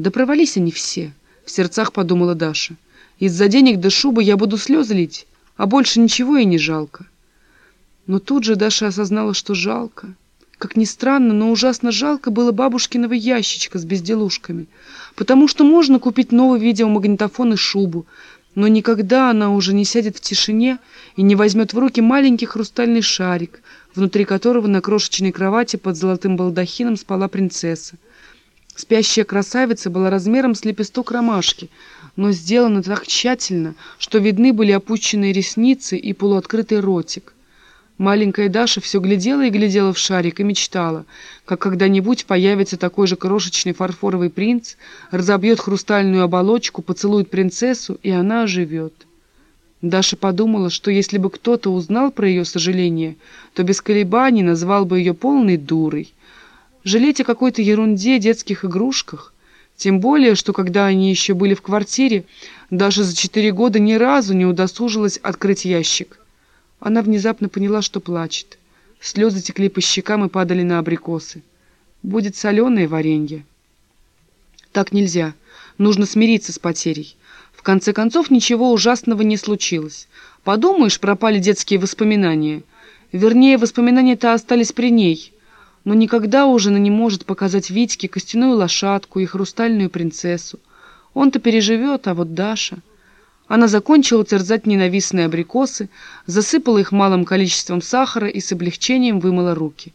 Да провались они все, в сердцах подумала Даша. Из-за денег до шубы я буду слезы лить, а больше ничего и не жалко. Но тут же Даша осознала, что жалко. Как ни странно, но ужасно жалко было бабушкиного ящичка с безделушками, потому что можно купить новый видеомагнитофон и шубу, но никогда она уже не сядет в тишине и не возьмет в руки маленький хрустальный шарик, внутри которого на крошечной кровати под золотым балдахином спала принцесса. Спящая красавица была размером с лепесток ромашки, но сделана так тщательно, что видны были опущенные ресницы и полуоткрытый ротик. Маленькая Даша все глядела и глядела в шарик и мечтала, как когда-нибудь появится такой же крошечный фарфоровый принц, разобьет хрустальную оболочку, поцелует принцессу, и она оживет. Даша подумала, что если бы кто-то узнал про ее сожаление, то без колебаний назвал бы ее полной дурой. Жалеть о какой-то ерунде, детских игрушках. Тем более, что когда они еще были в квартире, Даша за четыре года ни разу не удосужилась открыть ящик. Она внезапно поняла, что плачет. Слезы текли по щекам и падали на абрикосы. Будет соленое варенье. Так нельзя. Нужно смириться с потерей. В конце концов, ничего ужасного не случилось. Подумаешь, пропали детские воспоминания. Вернее, воспоминания-то остались при ней. Но никогда уже она не может показать Витьке костяную лошадку и хрустальную принцессу. Он-то переживет, а вот Даша... Она закончила терзать ненавистные абрикосы, засыпала их малым количеством сахара и с облегчением вымыла руки.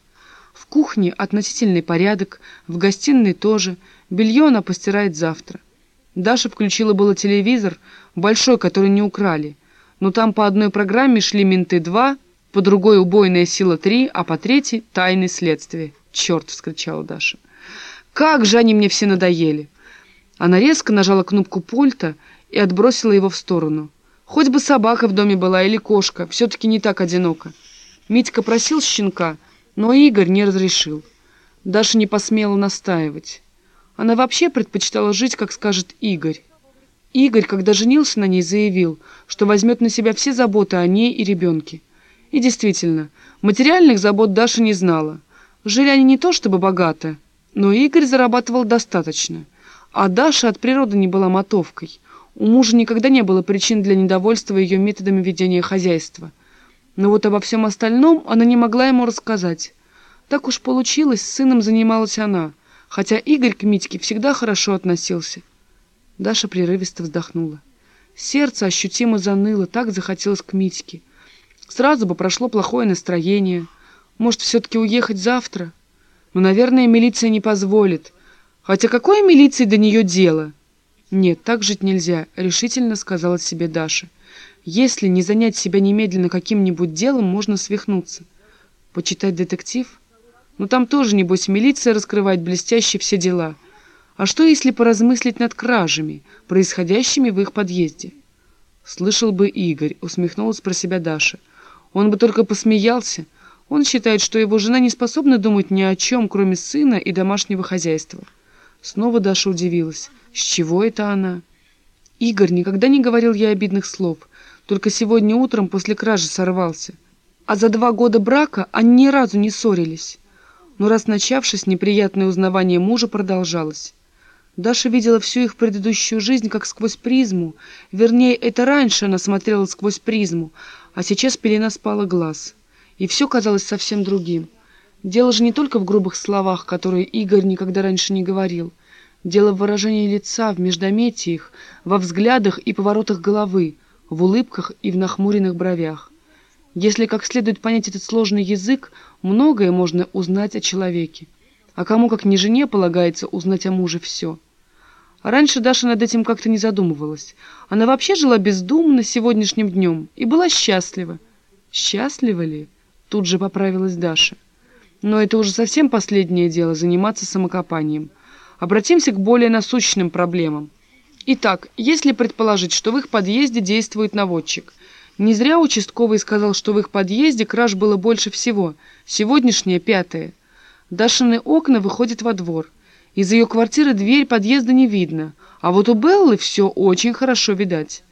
В кухне относительный порядок, в гостиной тоже, белье она постирает завтра. Даша включила было телевизор, большой, который не украли, но там по одной программе шли «Менты-2», по другой «Убойная сила 3», а по третьей «Тайны следствия». «Черт!» — вскричала Даша. «Как же они мне все надоели!» Она резко нажала кнопку пульта и отбросила его в сторону. Хоть бы собака в доме была или кошка, все-таки не так одиноко. Митька просил щенка, но Игорь не разрешил. Даша не посмела настаивать. Она вообще предпочитала жить, как скажет Игорь. Игорь, когда женился на ней, заявил, что возьмет на себя все заботы о ней и ребенке. И действительно, материальных забот Даша не знала. Жили они не то чтобы богато, но Игорь зарабатывал достаточно. А Даша от природы не была мотовкой. У мужа никогда не было причин для недовольства ее методами ведения хозяйства. Но вот обо всем остальном она не могла ему рассказать. Так уж получилось, с сыном занималась она, хотя Игорь к Митьке всегда хорошо относился. Даша прерывисто вздохнула. Сердце ощутимо заныло, так захотелось к Митьке. Сразу бы прошло плохое настроение. Может, все-таки уехать завтра? Но, наверное, милиция не позволит. Хотя какое милиции до нее дело? «Нет, так жить нельзя», — решительно сказала себе Даша. «Если не занять себя немедленно каким-нибудь делом, можно свихнуться. Почитать детектив? Ну там тоже, небось, милиция раскрывает блестяще все дела. А что, если поразмыслить над кражами, происходящими в их подъезде?» «Слышал бы Игорь», — усмехнулась про себя Даша. «Он бы только посмеялся. Он считает, что его жена не способна думать ни о чем, кроме сына и домашнего хозяйства». Снова Даша удивилась. С чего это она? Игорь никогда не говорил ей обидных слов, только сегодня утром после кражи сорвался. А за два года брака они ни разу не ссорились. Но раз начавшись, неприятное узнавание мужа продолжалось. Даша видела всю их предыдущую жизнь как сквозь призму. Вернее, это раньше она смотрела сквозь призму, а сейчас пелена спала глаз. И все казалось совсем другим. Дело же не только в грубых словах, которые Игорь никогда раньше не говорил — Дело в выражении лица, в междометиях, во взглядах и поворотах головы, в улыбках и в нахмуренных бровях. Если как следует понять этот сложный язык, многое можно узнать о человеке. А кому, как не жене, полагается узнать о муже все. А раньше Даша над этим как-то не задумывалась. Она вообще жила бездумно сегодняшним днем и была счастлива. Счастлива ли? Тут же поправилась Даша. Но это уже совсем последнее дело — заниматься самокопанием. Обратимся к более насущным проблемам. Итак, если предположить, что в их подъезде действует наводчик, не зря участковый сказал, что в их подъезде краж было больше всего, сегодняшнее пятое. Дашины окна выходят во двор. Из ее квартиры дверь подъезда не видно, а вот у Беллы все очень хорошо видать.